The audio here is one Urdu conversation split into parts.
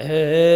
عشق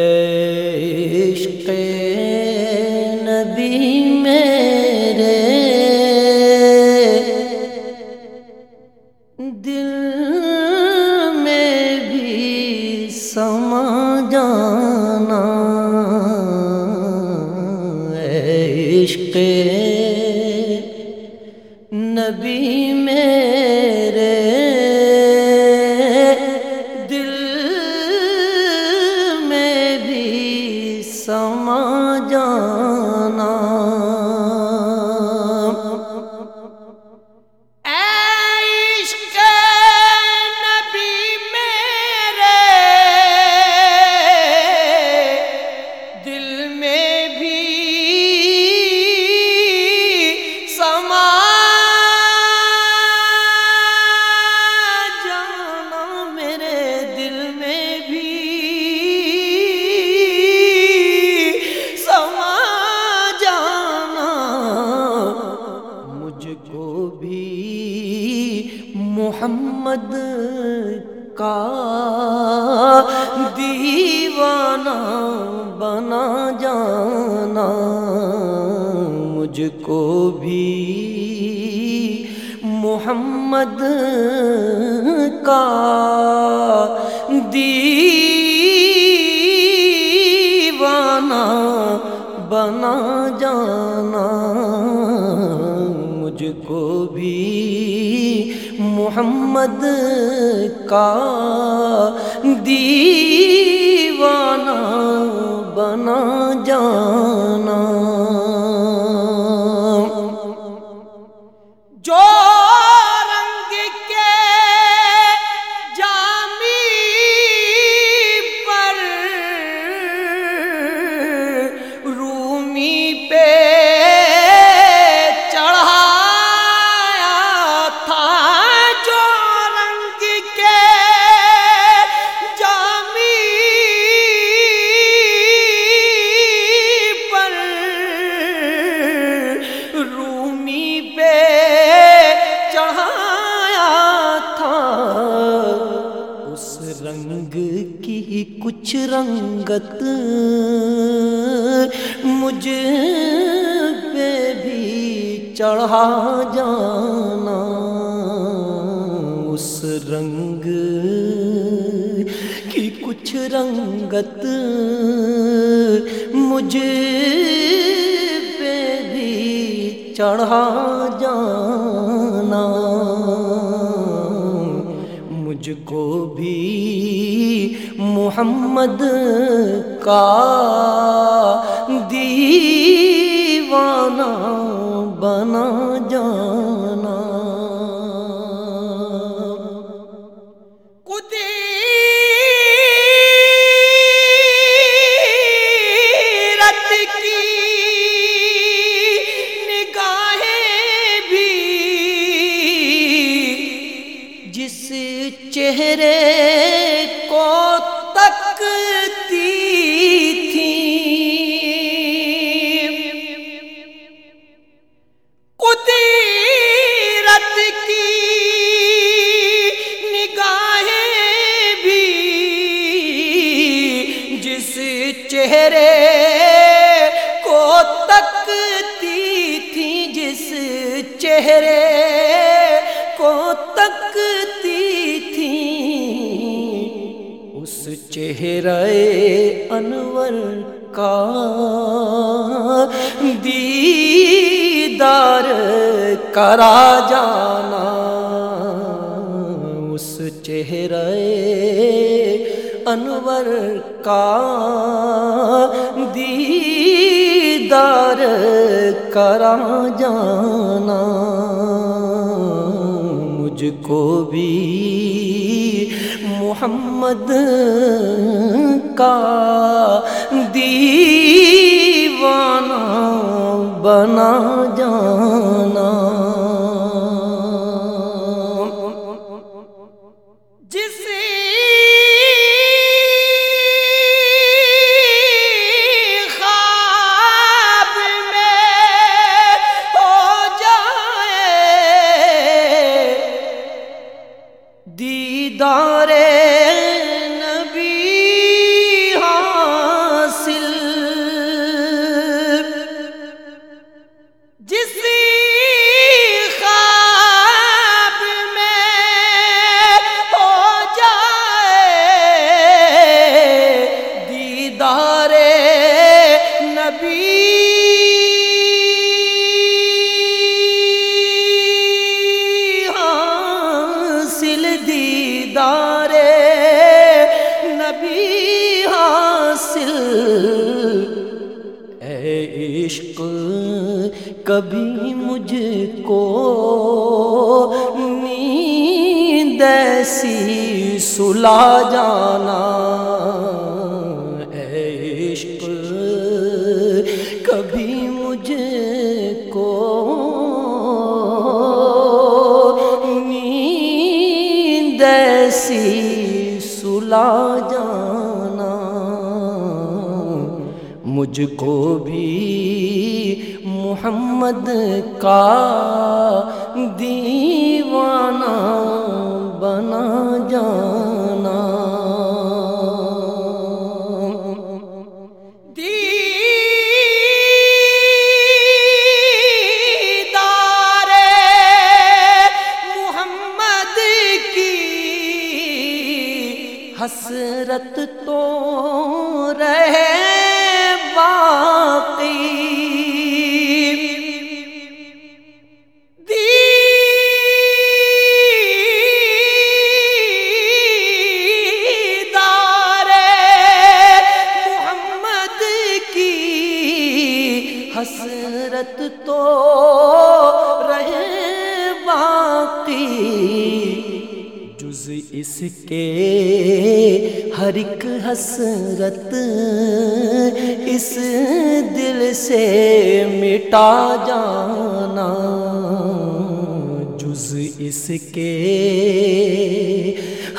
مجھ بھی محمد کا دیوانہ بنا جانا مجھ کو بھی محمد کا دیوانہ بنا جانا کو بھی محمد کا دیوانہ بنا جان رنگت مجھ پہ بھی چڑھا جانا، اس رنگ کی کچھ رنگت مجھ پہ بھی چڑھا جانا۔ مجھ کو بھی محمد کا دیوانہ بنا جانا۔ چہرے چہرے کو تکتی تھی جس چہرے کو تکتی تھی اس چہرے انور کا دیدار کرا جانا اس چہرے انور کا دیدار کرا جانا مجھ کو بھی محمد کا دیوانہ بنا جانا۔ کبھی مجھ کو نیند ایسی سلا جانا۔ عشق، کبھی مجھ کو نیند ایسی سلا جانا۔ مجھ کو بھی محمد کا دیوانہ بنا جانا۔ دیدار محمد کی حسرت تو رہے حسرت تو رہے باقی۔ جز اس کے ہر ایک حسرت اس دل سے مٹا جانا۔ جز اس کے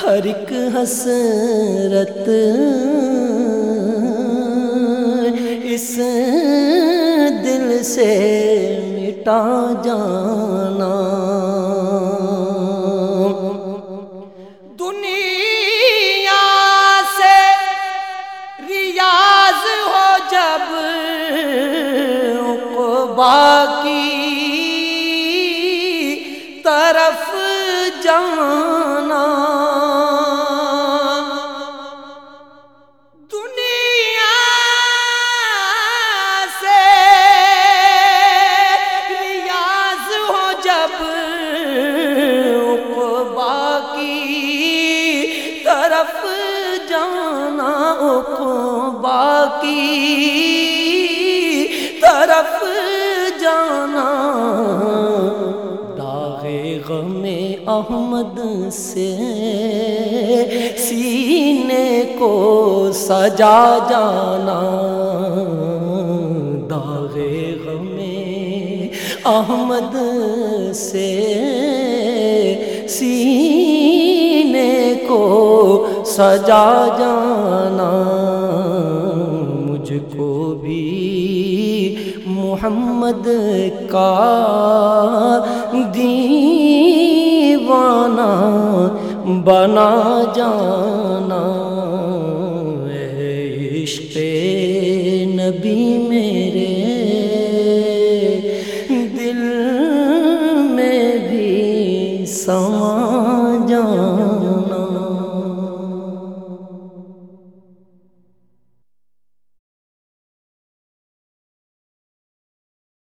ہر ایک حسرت اس دل سے مٹا جانا طرف جانا باقی طرف جانا۔ داغ غم احمد سے سینے کو سجا جانا۔ داغ غم احمد سے سینے کو سجا جانا مجھ کو بھی محمد کا دیوانہ بنا جانا۔